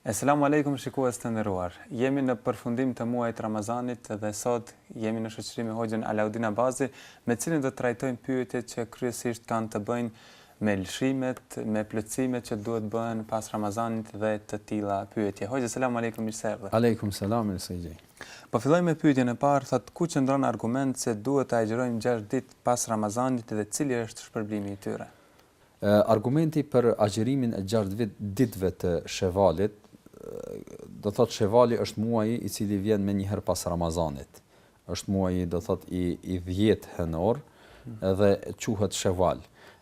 Eselamu Alejkum shikues të nderuar. Jemi në përfundim të muajit të Ramazanit dhe sot jemi në shoqëri me Hoxhën Alaudin Abazi, me cilin do të trajtojmë pyetjet që kryesisht kanë të bëjnë me lëshimet, me plotësimet që duhet të bëhen pas Ramazanit dhe të tilla pyetje. Hoxhë selam alejkum, mirë se erdhe. Alejkum selam, mirë se gjej. Po filloj me pyetjen e parë, thotë ku qëndron argumenti se duhet të agjërojmë 6 ditë pas Ramazanit dhe cili është shpërblimi i tyre? Argumenti për agjërimin e gjashtë ditëve të Shevalit, do të thotë Shevali është muaji i cili vjen menjëherë pas Ramazanit, është muaji do të thotë i i dhjetë hënor dhe quhet Sheval.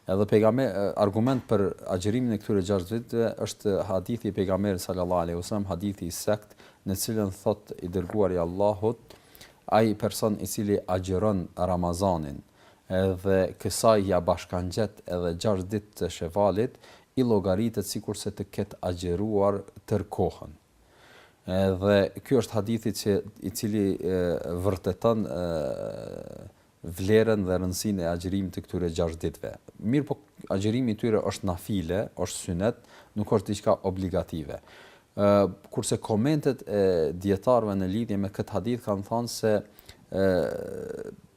Edhe pejgamber argument për agjërimin e këtyre gjashtë ditëve është hadithi i pejgamberit sallallahu alaihi wasallam, hadith i sakt, në të cilën thotë i dërguari i Allahut, ai person i cili agjëron Ramazanin Edhe kësaj ia bashkangjet edhe gjashtë ditë të Shevalit, i llogaritet sikurse të ketë agjëruar tërë kohën. Edhe ky është hadithi që i cili vërteton vlerën dhe rëndësinë e agjërimit të këtyre gjashtë ditëve. Mirëpo agjërimi i tyre është nafile, është synet, nuk është diçka obligative. Kurse komentet e dijetarëve në lidhje me këtë hadith kanë thanë se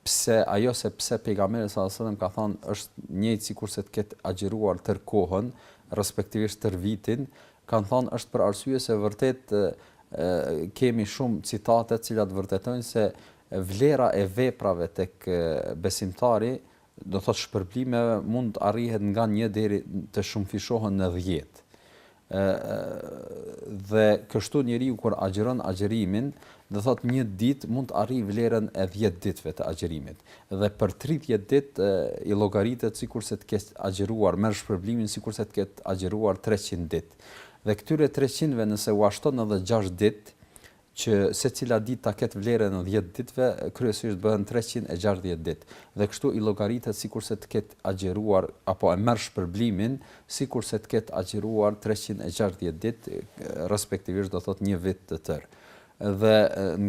pse ajo se pse pejgamberi sallallahu alajhi wasallam ka thënë është njëjtë sikurse të ketë agjëruar tër kohën, respektivisht tër vitin, kanë thanë është për arsye se vërtet kemi shumë citate të cilat vërtetojnë se vlera e veprave tek besimtari do thotë shpërblimeve mund të arrihet nga një deri të shumëfishohen në dhjetë dhe kështu njeriu kur agjëron agjërimin, do thot një ditë mund të arrijë vlerën e 10 ditëve të agjërimit dhe për 30 ditë i llogaritet sikurse të ketë agjëruar merr shpërblimin sikurse të ketë agjëruar 300 ditë. Dhe këtyre 300-ve nëse ua shton edhe 6 ditë, që secila ditë ta ketë vlerën e dhjetë ditëve, kryesisht bëhen treqind e gjashtëdhjetë ditë, dhe kështu i llogaritet sikurse të ketë agjëruar apo e merr shpërblimin sikurse të ketë agjëruar treqind e gjashtëdhjetë ditë, respektivisht do thotë një vit të tërë. Dhe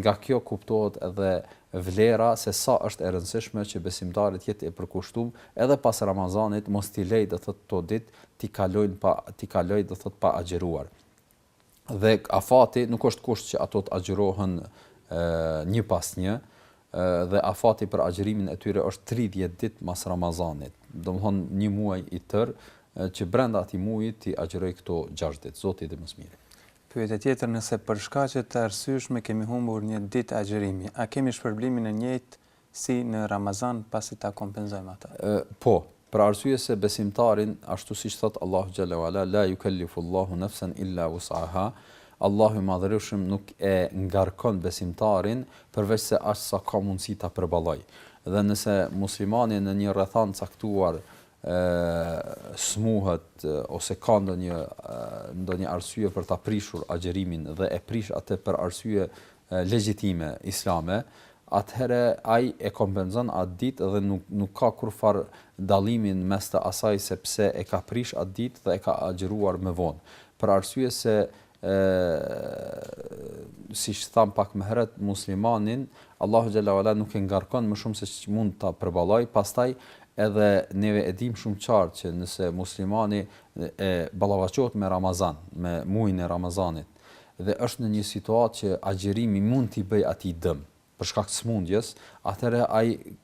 nga kjo kuptohet edhe vlera se sa është e rëndësishme që besimtari të jetë i përkushtum edhe pas Ramazanit mos t'i lejë do thotë këto ditë t'i kalojnë pa t'i kalojë do thotë pa agjëruar. dhe afati nuk është kusht që ato të agjërohen një pas një dhe afati për agjërimin e tyre është 30 ditë mas Ramazanit, domethënë një muaj i tërë, që brenda atij muaji t'i agjërojë këto 6 ditë, Zoti e di më së miri. Pyetja tjetër nëse për shkaqe të arsyeshme kemi humbur një ditë agjërimi, a kemi shpërblimin e njëjtë si në Ramazan pasi ta kompenzojmë atë. Po, për arsye se besimtarin, ashtu siç thotë Allahu xhalla u'ala, La yukellifu Allahu nafsan illa wus'aha, Allahu i Madhërishëm nuk e ngarkon besimtarin përveçse aq sa ka mundësi ta përballojë. Dhe nëse muslimani në një rrethanë të caktuar smuhet ose ka ndonjë ndonjë arsye për ta prishur agjerimin dhe e prish atë për arsye legjitime islame, atëherë ai e kompenzon atë ditë dhe nuk nuk ka kurrfarë dallimi në mes të asaj se pse e ka prishë atë ditë dhe e ka agjëruar më vonë. Për arsye se siç thamë pak më herët, muslimanin Allahu xhalla uala nuk e ngarkon më shumë se çi mund ta përballojë, pastaj edhe neve e dimë shumë qartë që nëse muslimani e ballavaçohet me Ramazan, me muajin e Ramazanit, dhe është në një situatë që agjërimi mund t'i bëjë atij dëm, për shkak të sëmundjes, atëherë ai në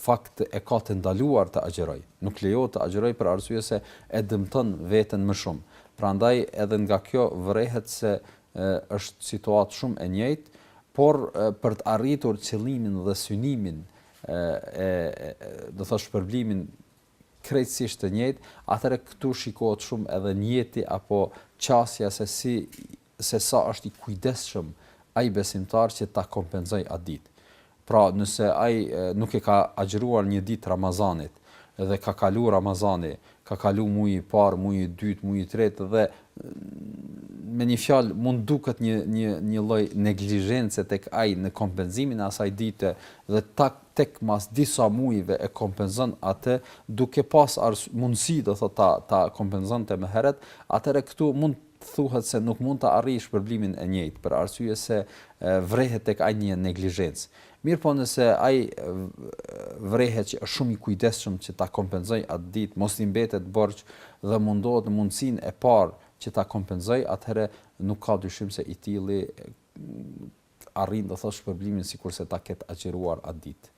fakt e ka të ndaluar të agjërojë. Nuk lejohet të agjërojë për arsye se e dëmton veten më shumë. Prandaj edhe nga kjo vërehet se është situatë shumë e njëjtë, por për të arritur qëllimin dhe synimin e, do të thotë shpërblimin krejtësisht të njëjtë, atëherë këtu shikohet shumë edhe nijeti apo qasja se si se sa është i kujdesshëm ai besimtar që ta kompenzojë atë ditë. Pra, nëse ai nuk e ka agjëruar një ditë të Ramazanit dhe ka kalu Ramazani, ka kalu muji i parë, muji i dytë, muji i tretë dhe me një fjalë mund duket një një një lloj neglizhence tek ai në kompenzimin e asaj dite dhe ta tek mas disa mujve e kompenzon atë duke pas mundësi do thotë ta ta kompenzonte më herët atëherë këtu mund të thuhet se nuk mund ta arrijë shpërblimin e njëjtë për arsye se vrehet tek ai një neglizhencë mirëpo nëse ai vrehet që është shumë i kujdesshëm që ta kompenzojë atë ditë mos i mbetet borxh dhe mundohet në mundësinë e parë që ta kompenzojë atëherë nuk ka dyshim se i tilli arrin do thotë shpërblimin sikurse ta ketë agjëruar atë ditë.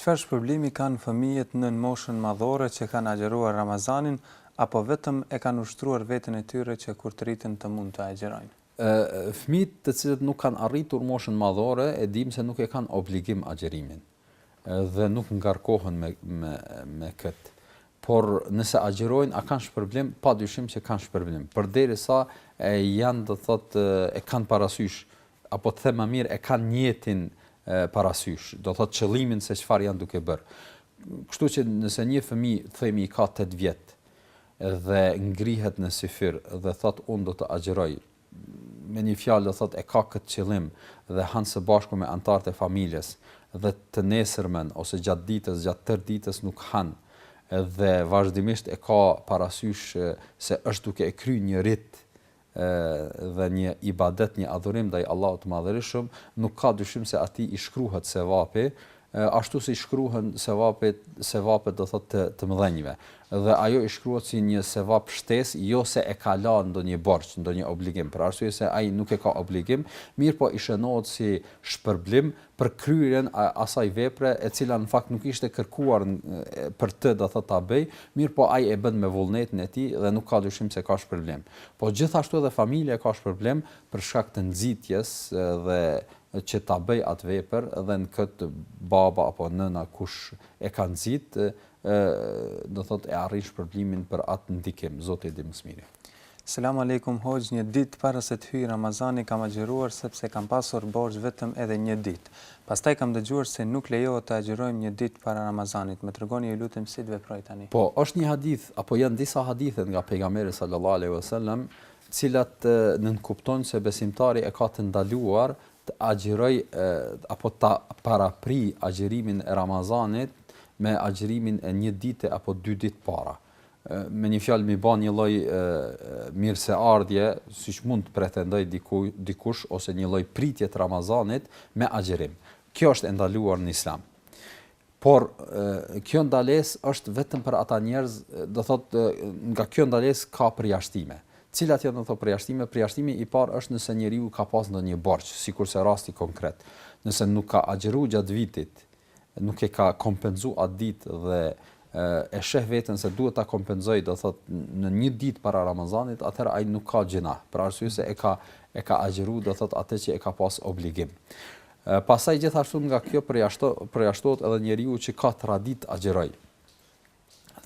Çfarë shpërblimi kanë fëmijët nën moshën madhore që kanë agjëruar Ramazanin apo vetëm e kanë ushtruar veten e tyre që kur të rriten të mund të agjërojnë? Fëmijët të cilët nuk kanë arritur moshën madhore e dimë se nuk e kanë obligim agjërimin dhe nuk ngarkohen me me këtë. Por nëse agjërojnë a kanë shpërblim, padyshim që kanë shpërblim, përderisa e janë do të thotë e kanë parasysh apo të them më mirë e kanë nijetin parasysh, do të thotë qëllimin se çfarë janë duke bërë. Kështu që nëse një fëmijë themi i ka tetë vjet dhe ngrihet në syfyr dhe thotë unë do të agjëroj me një fjalë do thotë e ka këtë qëllim dhe han së bashku me anëtarët e familjes dhe të nesërmen ose gjatë ditës, gjatë tërë ditës nuk han dhe vazhdimisht e ka parasysh se është duke e kry një rit dhe një ibadet, një adhurim ndaj Allahut të Madhërishëm, nuk ka dyshim se atij i shkruhet sevapi ashtu si shkruhen sevapet, sevapet do thotë të të mëdhenjve, dhe ajo i shkruhet si një sevap shtesë, jo se e ka la ndonjë borxh, ndonjë obligim, për arsye se ai nuk e ka obligim, mirëpo i shënohet si shpërblim për kryerjen e asaj vepre e cila në fakt nuk ishte kërkuar për të do thotë ta bëjë, mirëpo ai e bën me vullnetin e tij dhe nuk ka dyshim se ka shpërblim. Po gjithashtu edhe familja e ka shpërblim për shkak të nxitjes dhe që ta bëjë atë vepër dhe në këtë baba apo nëna kush e ka nxit do thot e arrin shpërblimin për atë ndikim zoti e di më së miri. Selam Alejkum Hoxhë një ditë para se të hyjë Ramazani kam agjëruar sepse kam pasur borxh vetëm edhe një ditë pastaj kam dëgjuar se nuk lejohet të agjërojmë një ditë para Ramazanit më tregoni ju lutem si të veproj tani. Po është një hadith apo janë disa hadithe nga pejgamberi sallallahu alejhi wasallam cilat nënkuptojnë se besimtari e ka të ndaluar të agjërojë apo ta paraprijë agjërimin e Ramazanit me agjërimin e një dite apo dy ditë para. Me një fjalë mi ba një lloj mirëseardhje, siç mund të pretendojë dikush ose një lloj pritje të Ramazanit me agjërim. Kjo është e ndaluar në Islam. Por kjo ndalesë është vetëm për ata njerëz, do thotë nga kjo ndalesë ka përjashtime. Cilat janë ato përjashtime? Përjashtimi i parë është nëse njeriu ka pas ndonjë borxh, sikurse rasti konkret. Nëse nuk ka agjëru gjatë vitit, nuk e ka kompenzu atë ditë dhe e sheh veten se duhet ta kompenzojë, do thotë në një ditë para Ramazanit, atëherë ai nuk ka gjynah, për arsye se e ka e ka agjëru, do thotë atë që e ka pas obligim. Pastaj gjithashtu nga kjo përjashtohet edhe njeriu që ka traditë të agjërojë.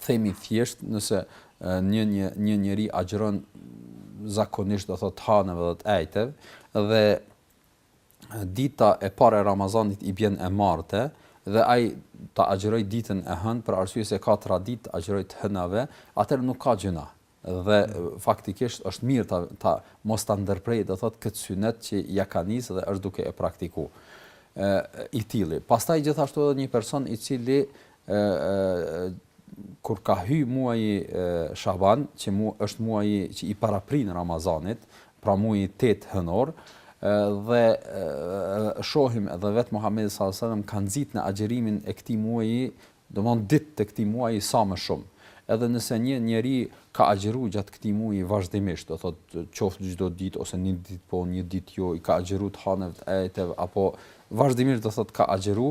Themi thjesht nëse një një një njeri agjëron zakonisht do thotë të haneve dhe të ejteve dhe dita e parë e Ramazanit i bjen e martë dhe ai ta agjërojë ditën e hënë për arsye se ka traditë të agjërojë të hënave, atëherë nuk ka gjynah. Dhe faktikisht është mirë ta ta mos ta ndërprejë do thotë këtë synet që ja ka nisë dhe është duke e praktiku ë i tilli. Pastaj gjithashtu edhe një person i cili ë kur ka hy muaji Shaban, që mu, është muaji që i paraprin Ramazanit, pra muaji 8 hënor, dhe shohim edhe vetë Muhamedi sallallahu alajhi wasallam ka nxit në agjërimin e këtij muaji Domethon ditë të këtij muaji sa më shumë. Edhe nëse një njeri ka agjëru gjatë këtij muaji vazhdimisht, do thotë qoftë çdo ditë ose një ditë po, një ditë jo, i ka agjëru të hanëve të ejteve, apo vazhdimisht do thotë ka agjëru,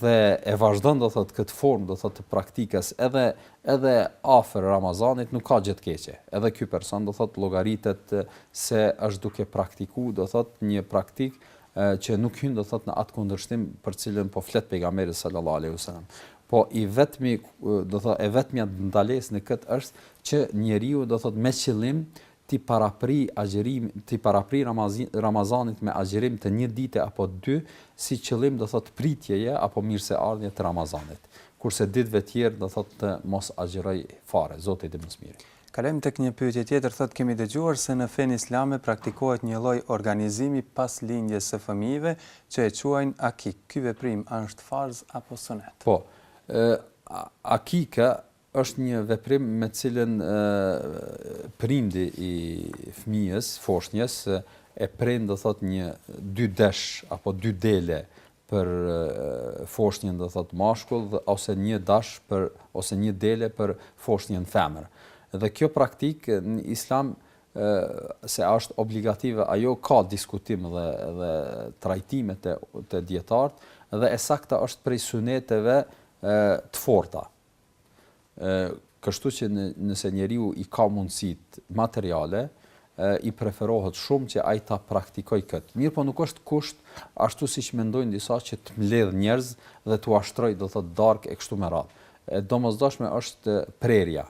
dhe e vazhdon do thotë këtë formë do thotë të praktikës edhe edhe afër Ramazanit nuk ka gjë të keqe. Edhe ky person do thotë llogaritet se është duke praktiku do thotë një praktikë që nuk hyn do thot në atë kundërshtim për cilën po flet pejgamberi sallallahu alaihi wasallam po i vetmi do thot e vetmja ndalesë në këtë është që njeriu do thot me qëllim ti parapri agjërim ti parapri ramazin ramazanit me agjërim të një dite apo dy si qëllim do thot pritjeje apo mirëseardhje të ramazanit kurse ditëve të tjera do thot të mos agjëroj fare zoti di më së miri Kalojmë tek një pyetje tjetër, thotë kemi dëgjuar se në fenë islame praktikohet një lloj organizimi pas lindjes së fëmijëve që e quajnë akik, ky veprim a është farz apo sunet? Po. Akika është një veprim me të cilën prindi i fëmijës, foshnjës, e pren do thotë një dy desh apo dy dele për foshnjën do thot mashkull ose një dash për ose një dele për foshnjën femër. Dhe kjo praktik në Islam se është obligative ajo ka diskutim dhe dhe trajtime te dijetarët dhe e sakta është prej suneteve të forta. Kështu që nëse njeriu i ka mundësitë materiale, i preferohet shumë që ai ta praktikojë këtë. Mirpo nuk është kusht, ashtu siç mendojnë disa që të mbledh njerëz dhe t'ua shtrojë, do të thotë darkë e kështu me radhë. E domosdoshme është prerja.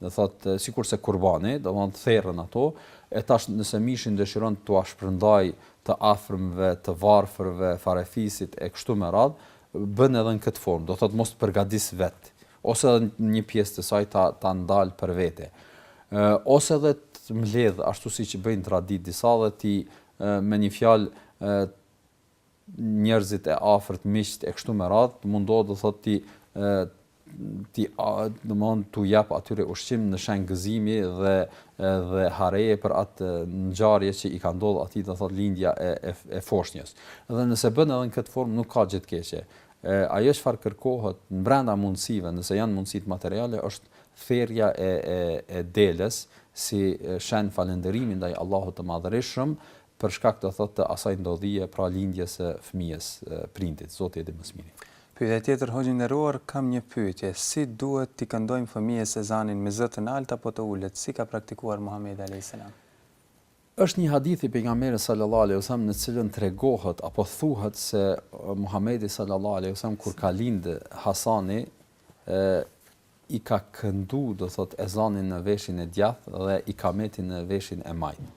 do thotë sikurse kurbani, domthonë therrën ato, e tash nëse mishin dëshiron t'ua shpërndajë të afërmve, të varfërve, farefisit e kështu me radhë, bën edhe në këtë formë, do thotë mos të përgatis vetë, ose edhe një pjesë të saj ta ta ndalë për vete, ose edhe të mbledhë ashtu siç bëjnë traditë disa dhe ti me një fjalë njerëzit e afërt miqtë e kështu me radhë të mundohet do thotë ti ti domthon tu jap atyre ushqim në shenjë gëzimi dhe dhe hareje për atë ngjarje që i ka ndodhur atij do thotë lindja e e, e foshnjës. Dhe nëse bën edhe në këtë formë nuk ka gjë të keqe. E, ajo çfarë kërkohet brenda mundësive, nëse janë mundësitë materiale, është therrja e e e delës si shenjë falënderimi ndaj Allahut të Madhërishëm për shkak do thotë të asaj ndodhie pra lindjes së fëmijës prindit zoti e di më së miri. Pyetja tjetër hoxhë i nderuar kam një pyetje si duhet t'i këndojmë fëmijës ezanin me zë të naltë apo të ulët si ka praktikuar Muhamedi alejhi selam. Është një hadith i pejgamberit sallallahu alejhi wasallam në të cilën tregohet apo thuhet se Muhamedi sallallahu alejhi wasallam kur ka lindë Hasani i ka këndu do thotë ezanin në veshin e djathtë dhe ikametin në veshin e majtë.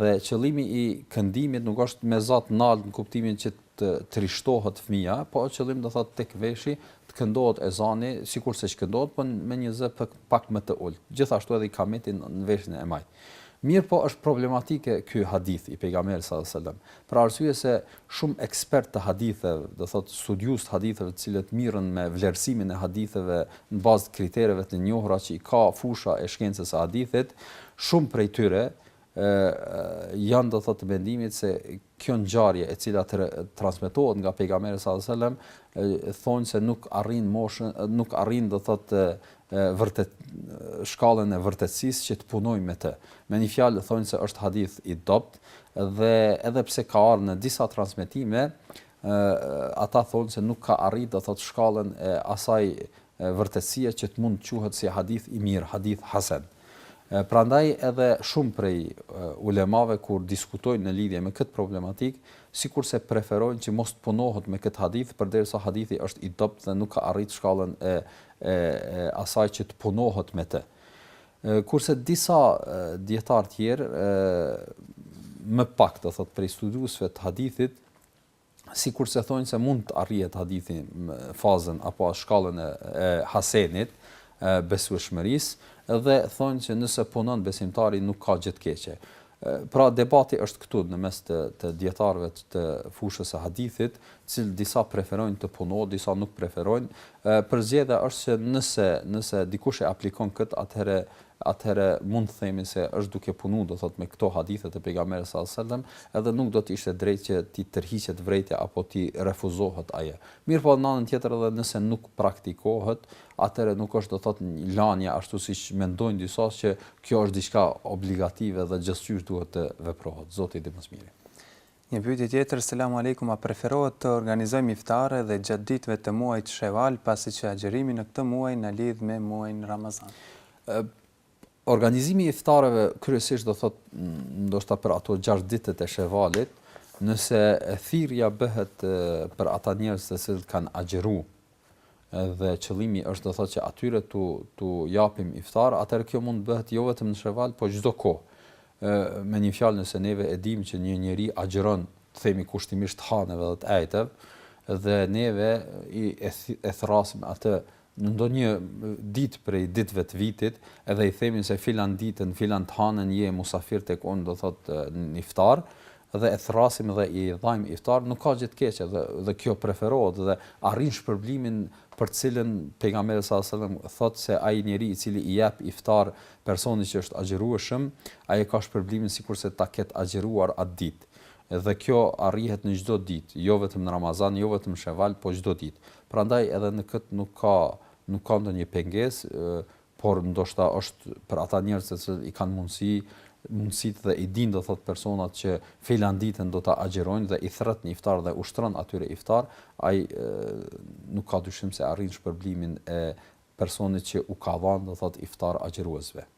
Dhe qëllimi i këndimit nuk është me za të naltë në kuptimin që të trishtohet fëmija, po qëllimi do thotë tek veshi të këndohet ezani sikurse që këndohet, po me një zë pak më të ultë. Gjithashtu edhe ikameti në veshin e majtë. Mirëpo është problematike ky hadith i Pejgamberit sallallahu alejhi ve sellem, Për arsye se shumë ekspertë të haditheve, do thotë studiues të haditheve të cilët mirren me vlerësimin e haditheve në bazë të kritereve të njohura që i ka fusha e shkencës së hadithit, shumë prej tyre janë do thotë të mendimit se kjo ngjarje e cila transmetohet nga pejgamberi sallallahu alajhi wasallam thonë se nuk arrin moshën, nuk arrin do thotë vërtet shkallën e vërtetësisë që të punojmë me të. Me një fjalë thonë se është hadith i dobt dhe edhe pse ka ardhur në disa transmetime, ë ata thonë se nuk ka arrit do thot shkallën e asaj vërtetësie që të mund të quhet si hadith i mirë, hadith hasan. Prandaj edhe shumë prej ulemave kur diskutojnë në lidhje me këtë problematikë, sikurse preferojnë që mos të punohet me këtë hadith përderisa hadithi është i dobët dhe nuk ka arrit shkallën e e asaj që të punohet me të. Kurse disa dijetarë të tjerë më pak do thot prej studiuesve të hadithit sikurse thonë se mund të arrihet hadithi në fazën apo shkallën e, e hasenit besueshmërisë dhe thonë që nëse punon besimtari nuk ka gjë të keqe. Pra debati është këtu në mes të të dijetarëve të fushës së hadithit, të cilët disa preferojnë të punohet, disa nuk preferojnë. Përzgjedhja është se nëse nëse dikush e aplikon këtë atëherë atëherë mund të themi se është duke punu do thot me këto hadithe të pejgamberit sallallahu alajhi wasallam, edhe nuk do të ishte drejt që t'i tërhiqet vërejtja apo t'i refuzohet ajo. Mirëpo në anën tjetër edhe nëse nuk praktikohet, atëherë nuk është do thotë lanje ashtu siç mendojnë disa që kjo është diçka obligative dhe gjithqysh duhet të veprohet. Zoti e di më së miri. Një pyetje tjetër, Selam Alejkum, a preferohet të organizojmë iftare dhe gjatë ditëve të muajit Sheval, pasi që agjërimi në këtë muaj na lidh me muajin Ramazan? Organizimi i iftareve kryesisht do thotë ndoshta për ato 6 ditët e Shevalit, nëse thirrja bëhet për ata njerëz të cilët kanë agjëruar dhe qëllimi është do thotë që atyre tu tu japim iftar, atëherë kjo mund të bëhet jo vetëm në Sheval, por çdo kohë. Ë me një fjalë nëse neve e dimë që një njeri agjëron, të themi kushtimisht të haneve dhe të ejteve dhe neve i e, e thrasim atë Në ndonjë ditë prej ditëve të vitit, edhe i themi se filan ditën, filan të hanën je musafir tek unë, do thotë në iftar, dhe e thërrasim dhe i japim iftar, nuk ka gjë të keqe dhe dhe kjo preferohet dhe arrin shpërblimin për të cilën pejgamberi sallallahu alajhi wasallam thotë se ai njeri i cili i jep iftar personit që është agjërueshëm, ai ka shpërblimin sikurse ta ketë agjëruar atë ditë. Dhe kjo arrihet në çdo ditë, jo vetëm në Ramazan, jo vetëm në Sheval, po çdo ditë. Prandaj edhe në këtë nuk ka nuk ka ndonjë pengesë, por ndoshta është për ata njerëz të cilët i kanë mundësi, mundësitë dhe i dinë do thotë personat që filan ditën do ta agjërojnë dhe i thret në iftar dhe u shtron atyre iftar, ai nuk ka dyshim se arrin shpërblimin e personit që u ka dhanë do thotë iftar agjëruesve.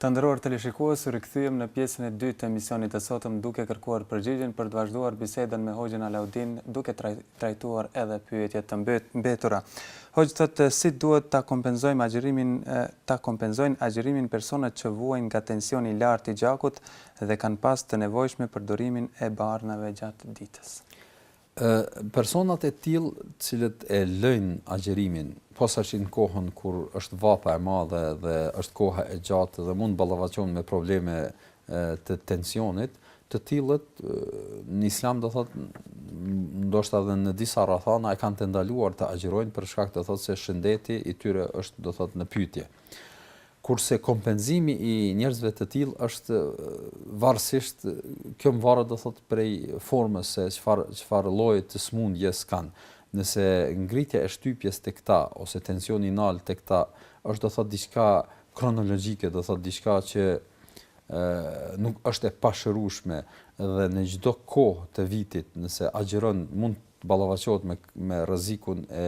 Të nderuar teleshikues, u rikthyem në pjesën e dytë të emisionit të sotëm duke kërkuar përgjigjen për të vazhduar bisedën me Hoxhën Alaudin duke trajtuar edhe pyetjet e mbetura. Hoxhë thotë si duhet ta kompenzojmë agjërimin ta kompenzojnë agjërimin personat që vuajnë nga tensioni i lartë i gjakut dhe kanë pas të nevojshme përdorimin e barnave gjatë ditës. Personat e tillë të cilët e lëjnë agjërimin, posaçe në kohën kur është vapa e madhe dhe është koha e gjatë dhe mund të ballafaqohen me probleme të tensionit, të tillët në Islam do thotë ndoshta edhe në disa rrethana e kanë të ndaluar të agjërojnë për shkak do thotë se shëndeti i tyre është do thotë në pyetje. kurse kompenzimi i njerëzve të tillë është varësisht kjo varet do thotë prej formës se çfarë çfarë lloji të sëmundjes kanë nëse ngritja e shtypjes tek ta ose tensioni i naltë tek ta është do thotë diçka kronologjike do thotë diçka që nuk është e pashërueshme dhe në çdo kohë të vitit nëse agjëron mund të ballafaqohet me me rrezikun e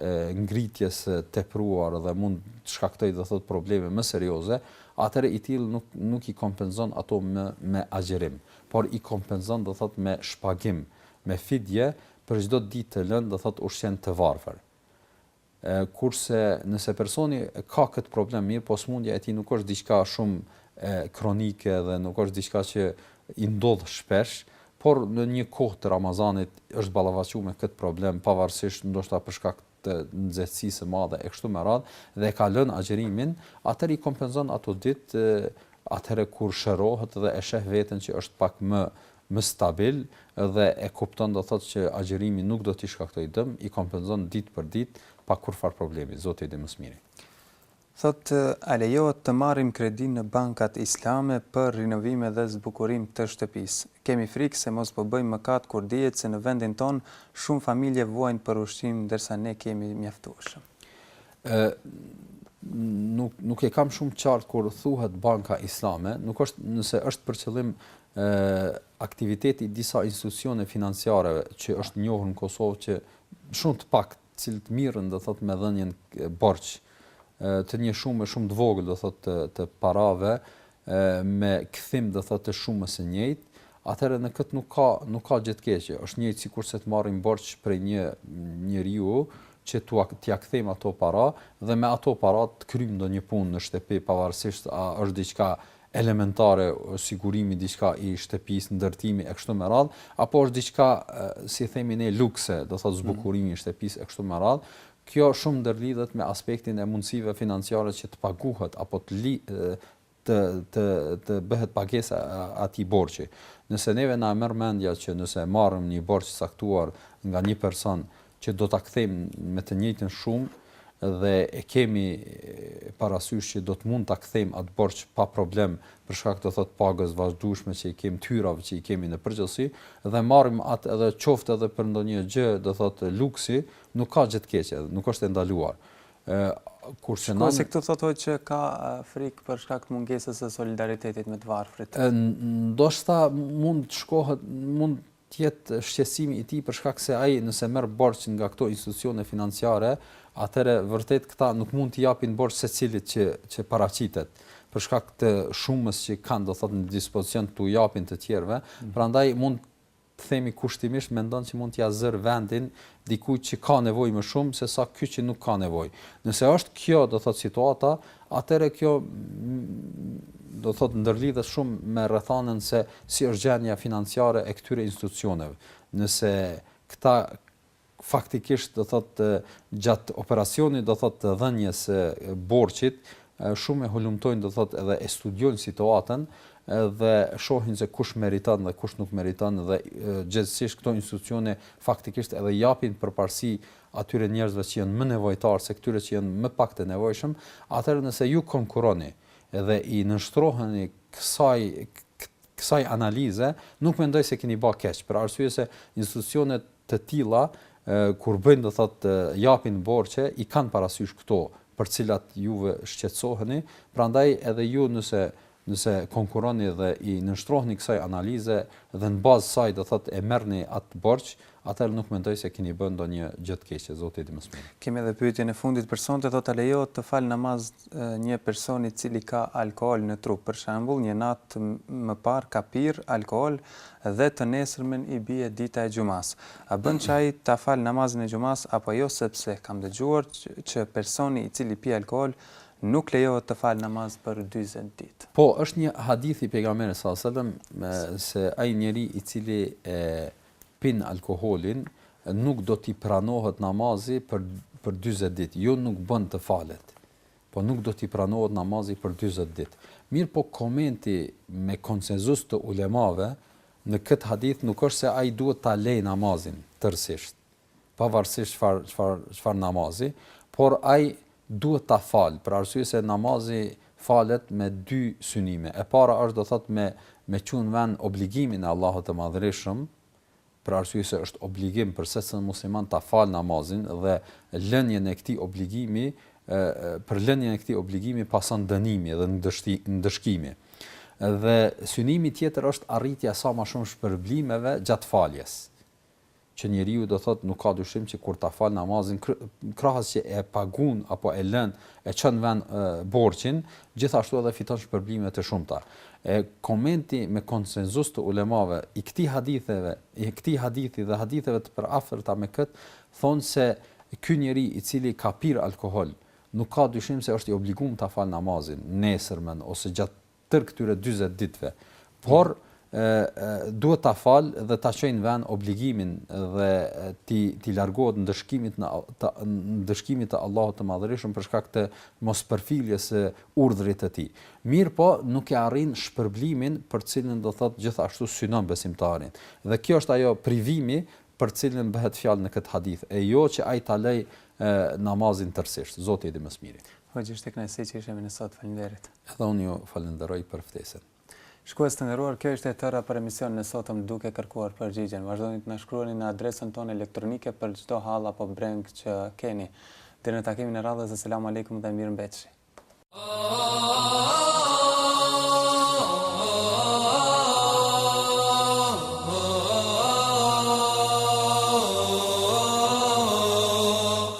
ngritjes së tepruar dhe mund të shkaktojë do thotë probleme më serioze, atëherë i tillë nuk nuk i kompenzon ato me me agjërim, por i kompenzon do thotë me shpagim, me fidje për çdo ditë të lënë do thotë ushqen të varfër. Kurse nëse personi ka këtë problem, mirëpo sëmundja e tij nuk është diçka shumë kronike dhe nuk është diçka që I ndodh shpesh, por në një kohë të Ramazanit është ballafaqu me këtë problem pavarësisht ndoshta për shkak të nxehtësisë së madhe e kështu me radhë dhe e ka lënë agjërimin, atëherë i kompenzon ato ditë atëherë kur shërohet dhe e sheh veten që është pak më më stabil dhe e kupton do thotë që agjërimi nuk do t'i shkaktojë dëm, i kompenzon ditë për ditë pa kurrfarë problemi. Zoti e di më së miri. Thotë, A lejohet të marrim kredi në bankat islame për rinovime dhe zbukurim të shtëpisë? Kemi frikë se mos po bëjmë mëkat kur dihet se në vendin tonë shumë familje vuajnë për ushqim ndërsa ne kemi mjaftueshëm. Ë nuk nuk e kam shumë të qartë kur thuhet banka islame, nuk është nëse është për qëllim ë aktiviteti i disa institucione financiare që është e njohur në Kosovë që shumë të pak cilët merren do thot me dhënien borxh të një shume shumë të vogël do thot të të parave me kthim do thot të shumës së njëjtë atëherë në këtë nuk ka nuk ka gjë të keqe është njëjtë sikurse të marrim borxh prej një njeriu që tua t'ia kthejmë ato para dhe me ato para të kryjmë ndonjë punë në shtëpi pavarësisht a është diçka elementare, sigurimi diçka i shtëpisë, ndërtimi e kështu me radhë, apo është diçka si themi ne lukse, do thotë zbukurimi i shtëpisë e kështu me radhë, kjo shumë ndërlidhet me aspektin e mundësive financiare që të paguhet apo të li, të të të bëhet pagesa e atij borxhi. Nëse neve na merr mendja që nëse marrim një borxh të caktuar nga një person që do ta kthejmë me të njëjtën shumë dhe e kemi parasysh që do të mund ta kthejmë atë borxh pa problem për shkak do thot pagës së vazhdueshme që i kemi të hyrave që i kemi në përgjithësi dhe marrim atë edhe qoftë edhe për ndonjë gjë do thot luksi nuk ka gjë të keqe nuk është e ndaluar ë kurse nuk se këtu thotë që ka frikë për shkak të mungesës së solidaritetit me të varfrit ndoshta mund të shkohet mund të jetë shqetësimi i tij për shkak se ai nëse merr borxh nga këto institucione financiare, atëherë vërtet këta nuk mund t'i japin borxh secilit që që paraqitet, për shkak të shumës që kanë do thotë në dispozicion t'u japin të tjerëve, prandaj mund të themi kushtimisht mendon që mund t'ia zërë vendin dikujt që ka nevojë më shumë se sa ky që nuk ka nevojë. Nëse është kjo do thotë situata, atëherë kjo do të thotë ndërlidhet shumë me rrethanën se si është gjendja financiare e këtyre institucioneve. Nëse këta faktikisht do thotë gjatë operacionit do thotë të dhënies së borxhit shumë e hulumtojnë do thotë edhe e studiojnë situatën dhe shohin se kush meriton dhe kush nuk meriton dhe gjithsesi këto institucione faktikisht edhe japin përparësi atyre njerëzve që janë më nevojtarë se këtyre që janë më pak të nevojshëm, atëherë nëse ju konkurroni dhe i nënshtroheni kësaj kësaj analize, nuk mendoj se keni bërë keq, për arsye se institucionet të tilla kur bëjnë do thotë japin borxhe, i kanë parasysh këto për të cilat juve shqetësoheni, prandaj edhe ju nëse Nëse konkuroni dhe i nënshtroheni kësaj analize dhe në bazë saj do thotë e merrni atë borxh, atëherë nuk mendoj se keni bërë ndonjë gjë të keqe, Zoti di më së miri. Kemi dhe pyetjen e fundit për sonte thotë a lejohet të falë namaz një person i cili ka alkool në trup për shembull një natë më parë ka pirë alkool dhe të nesërmen i bie dita e xhumasë a bën që ai ta falë namazin e xhumasë apo jo sepse kam dëgjuar që personi i cili pi alkool Nuk lejohet të falë namaz për dyzet ditë. Po, është një hadith i Pejgamberit sallallahu alejhi ve sellem se ai njeri i cili e pin alkoholin nuk do t'i pranohet namazi për për dyzet ditë, jo nuk bën të falet, po nuk do t'i pranohet namazi për dyzet ditë. Mirëpo komenti me konsenzus të ulemave në këtë hadith nuk është se ai duhet ta lejë namazin tërësisht. pavarësisht çfarë çfarë çfarë namazi, por ai duhet ta falë, për arsye se namazi falet me dy synime. E para është do thotë me me çu në vend obligimin e Allahut të Madhërishëm, për arsye se është obligim për secilin musliman ta falë namazin dhe lënien e këtij obligimi për lënien e këtij obligimi pason dënimi dhe ndëshkimi. Dhe synimi tjetër është arritja sa më shumë shpërblimeve gjatë faljes. që njeriu do thotë nuk ka dyshim që kur ta fal namazin krahas që e pagun apo e lën e çon n'vend borxhin, gjithashtu edhe fiton shpërblime të shumta. E komenti me konsenzus të ulemave i këtij haditheve, i këtij hadithi dhe haditheve të përafërta me kët, thonë se ky njeri i cili ka pirë alkool, nuk ka dyshim se është i obliguar ta fal namazin nesërmen ose gjatë tërë këtyre dyzet ditëve, por duhet ta falë dhe ta çojë në vend obligimin dhe t'i t'i largohet ndëshkimit në ndëshkimit të Allahut të Madhërishëm për shkak të mos përfiljes së urdhrit të tij. Mirpo nuk e arrin shpërblimin për t'cilin do thotë gjithashtu synon besimtarin. Dhe kjo është ajo privimi për t'cilin bëhet fjalë në këtë hadith, e jo që ai ta lëj namazin tërësisht. Zoti e di më së miri. Hoxhë, ishte kënaqësi që ishim në sot. Faleminderit. Edhe unë ju falënderoj për ftesën. Shikues të nderuar, kjo ishte e tëra për emisionin e sotëm duke kërkuar përgjigjen. Vazhdoni të na shkruani në adresën tonë elektronike për çdo hall apo brengë që keni. Deri në takimin e radhës, esselamu alejkum dhe mirëmbetshi.